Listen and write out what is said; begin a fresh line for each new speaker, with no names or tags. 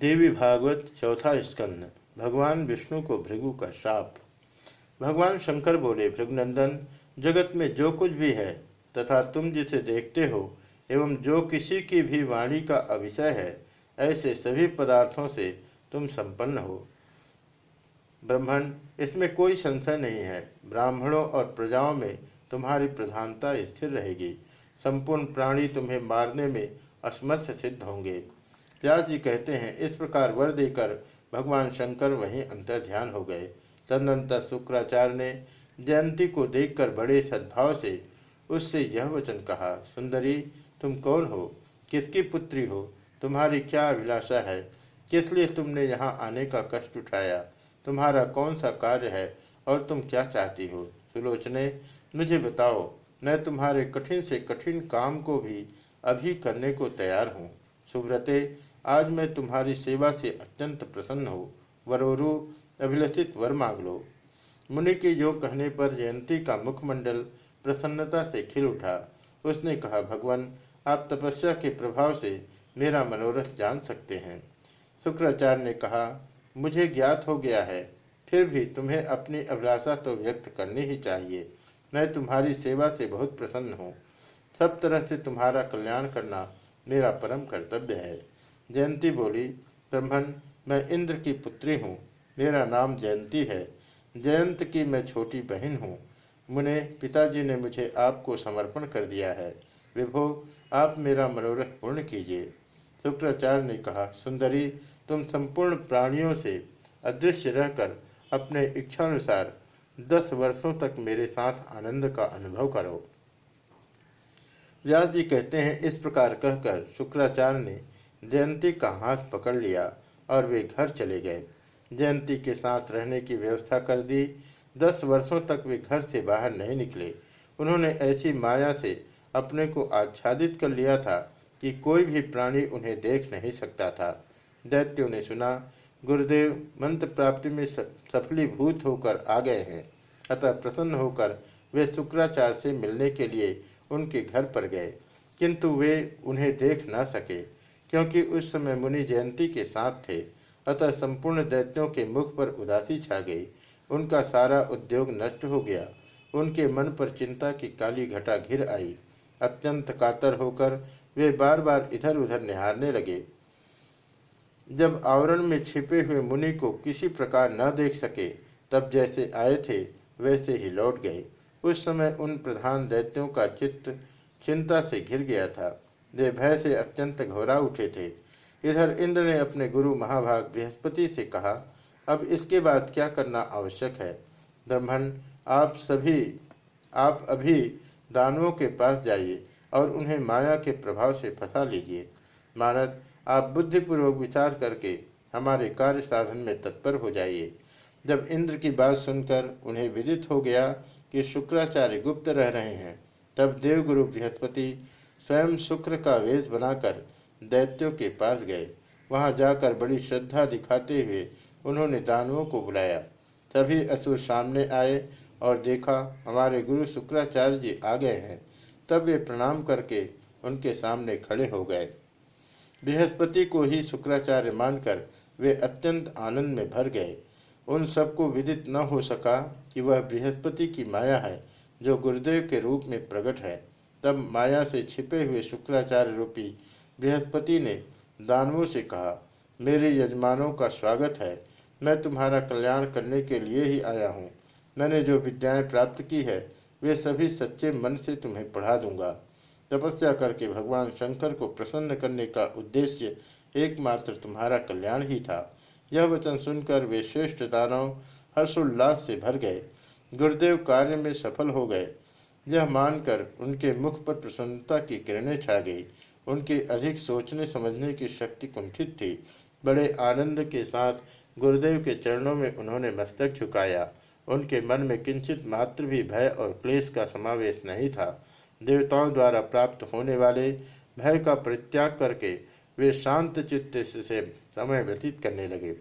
देवी भागवत चौथा स्कंद। भगवान विष्णु को भृगु का शाप भगवान शंकर बोले, भृगनंदन, जगत में जो कुछ भी है तथा तुम जिसे देखते हो एवं जो किसी की भी वाणी का अविषय है, ऐसे सभी पदार्थों से तुम संपन्न हो। ब्रह्मण, इसमें कोई संशय नहीं है। ब्राह्मणों और प्रजाओं में तुम्हारी प्रधानता स्थिर रहेगी। संपूर्ण प्राणी तुम्हें मारने में असमर्थ सिद्ध होंगे। व्यास जी कहते हैं, इस प्रकार वर देकर भगवान शंकर वहीं अंतर ध्यान हो गए। तदनंतर शुक्राचार्य ने जयंती को देखकर बड़े सद्भाव से उससे यह वचन कहा, सुंदरी, तुम कौन हो? किसकी पुत्री हो? तुम्हारी क्या अभिलाषा है? किस लिए तुमने यहाँ आने का कष्ट उठाया? तुम्हारा कौन सा कार्य है और तुम क्या चाहती हो? सुलोचने, मुझे बताओ, मैं तुम्हारे कठिन से कठिन काम को भी अभी करने को तैयार हूँ। सुब्रते आज मैं तुम्हारी सेवा से अत्यंत प्रसन्न हो। वरोरु, अभिलषित वर मांग लो। मुनि के योग कहने पर जयंती का मुखमंडल प्रसन्नता से खिल उठा। उसने कहा, भगवान, आप तपस्या के प्रभाव से मेरा मनोरथ जान सकते हैं। शुक्राचार्य ने कहा, मुझे ज्ञात हो गया है। फिर भी तुम्हें अपनी अभिलाषा तो व्यक्त करनी ही चाहिए। मैं तुम्हारी सेवा से बहुत प्रसन्न हूँ। सब तरह से तुम्हारा कल्याण करना मेरा परम कर्तव्य है। जयंती बोली ब्रह्मण मैं इंद्र की पुत्री हूँ, मेरा नाम जयंती है। जयंत की मैं छोटी बहन हूँ। मुने, पिताजी ने मुझे आपको समर्पण कर दिया है। विभो, आप मेरा मनोरथ पूर्ण कीजिए। शुक्राचार्य ने कहा, सुंदरी, तुम संपूर्ण प्राणियों से अदृश्य रहकर अपने इच्छानुसार दस वर्षों तक मेरे साथ आनंद का अनुभव करो। व्यास जी कहते हैं, इस प्रकार कहकर शुक्राचार्य ने जयंती का हाथ पकड़ लिया और वे घर चले गए। जयंती के साथ रहने की व्यवस्था कर दी। दस वर्षों तक वे घर से बाहर नहीं निकले। उन्होंने ऐसी माया से अपने को आच्छादित कर लिया था कि कोई भी प्राणी उन्हें देख नहीं सकता था। दैत्यों ने सुना, गुरुदेव, मंत्र प्राप्ति में सफलीभूत होकर आ गए हैं। अतः प्रसन्न होकर वे शुक्राचार्य से मिलने के लिए उनके घर पर गए, किंतु वे उन्हें देख न सके। क्योंकि उस समय मुनि जयंती के साथ थे, अतः संपूर्ण दैत्यों के मुख पर उदासी छा गई। उनका सारा उद्योग नष्ट हो गया। उनके मन पर चिंता की काली घटा घिर आई। अत्यंत कातर होकर वे बार बार इधर उधर निहारने लगे। जब आवरण में छिपे हुए मुनि को किसी प्रकार न देख सके, तब जैसे आए थे, वैसे ही लौट गए। उस समय उन प्रधान दैत्यों का चित्त चिंता से घिर गया था। वे भय से अत्यंत घबरा उठे थे। इधर इंद्र ने अपने गुरु महाभाग बृहस्पति से कहा, अब इसके बाद क्या करना आवश्यक है? ब्रह्मण, आप सभी, आप अभी दानवों के पास जाइए और उन्हें माया के प्रभाव से फंसा लीजिए। मानद, आप बुद्धिपूर्वक विचार करके हमारे कार्य साधन में तत्पर हो जाइए। जब इंद्र की बात सुनकर उन्हें विदित हो गया कि शुक्राचार्य गुप्त रह रहे हैं, तब देवगुरु बृहस्पति स्वयं शुक्र का वेश बनाकर दैत्यों के पास गए। वहाँ जाकर बड़ी श्रद्धा दिखाते हुए उन्होंने दानवों को बुलाया। सभी असुर सामने आए और देखा, हमारे गुरु शुक्राचार्य जी आ गए हैं। तब वे प्रणाम करके उनके सामने खड़े हो गए। बृहस्पति को ही शुक्राचार्य मानकर वे अत्यंत आनंद में भर गए। उन सबको विदित न हो सका कि वह बृहस्पति की माया है, जो गुरुदेव के रूप में प्रकट है। तब माया से छिपे हुए शुक्राचार्य रूपी बृहस्पति ने दानवों से कहा, मेरे यजमानों का स्वागत है। मैं तुम्हारा कल्याण करने के लिए ही आया हूँ। मैंने जो विद्याएँ प्राप्त की है, वे सभी सच्चे मन से तुम्हें पढ़ा दूँगा तपस्या करके भगवान शंकर को प्रसन्न करने का उद्देश्य एकमात्र तुम्हारा कल्याण ही था। यह वचन सुनकर वे श्रेष्ठ दानव हर्षोल्लास से भर गए। गुरुदेव कार्य में सफल हो गए। यह मानकर उनके मुख पर प्रसन्नता की किरणें छा गई। उनके अधिक सोचने समझने की शक्ति कुंठित थी। बड़े आनंद के साथ गुरुदेव के चरणों में उन्होंने मस्तक झुकाया। उनके मन में किंचित मात्र भी भय और क्लेश का समावेश नहीं था। देवताओं द्वारा प्राप्त होने वाले भय का परित्याग करके वे शांत चित्त से समय व्यतीत करने लगे।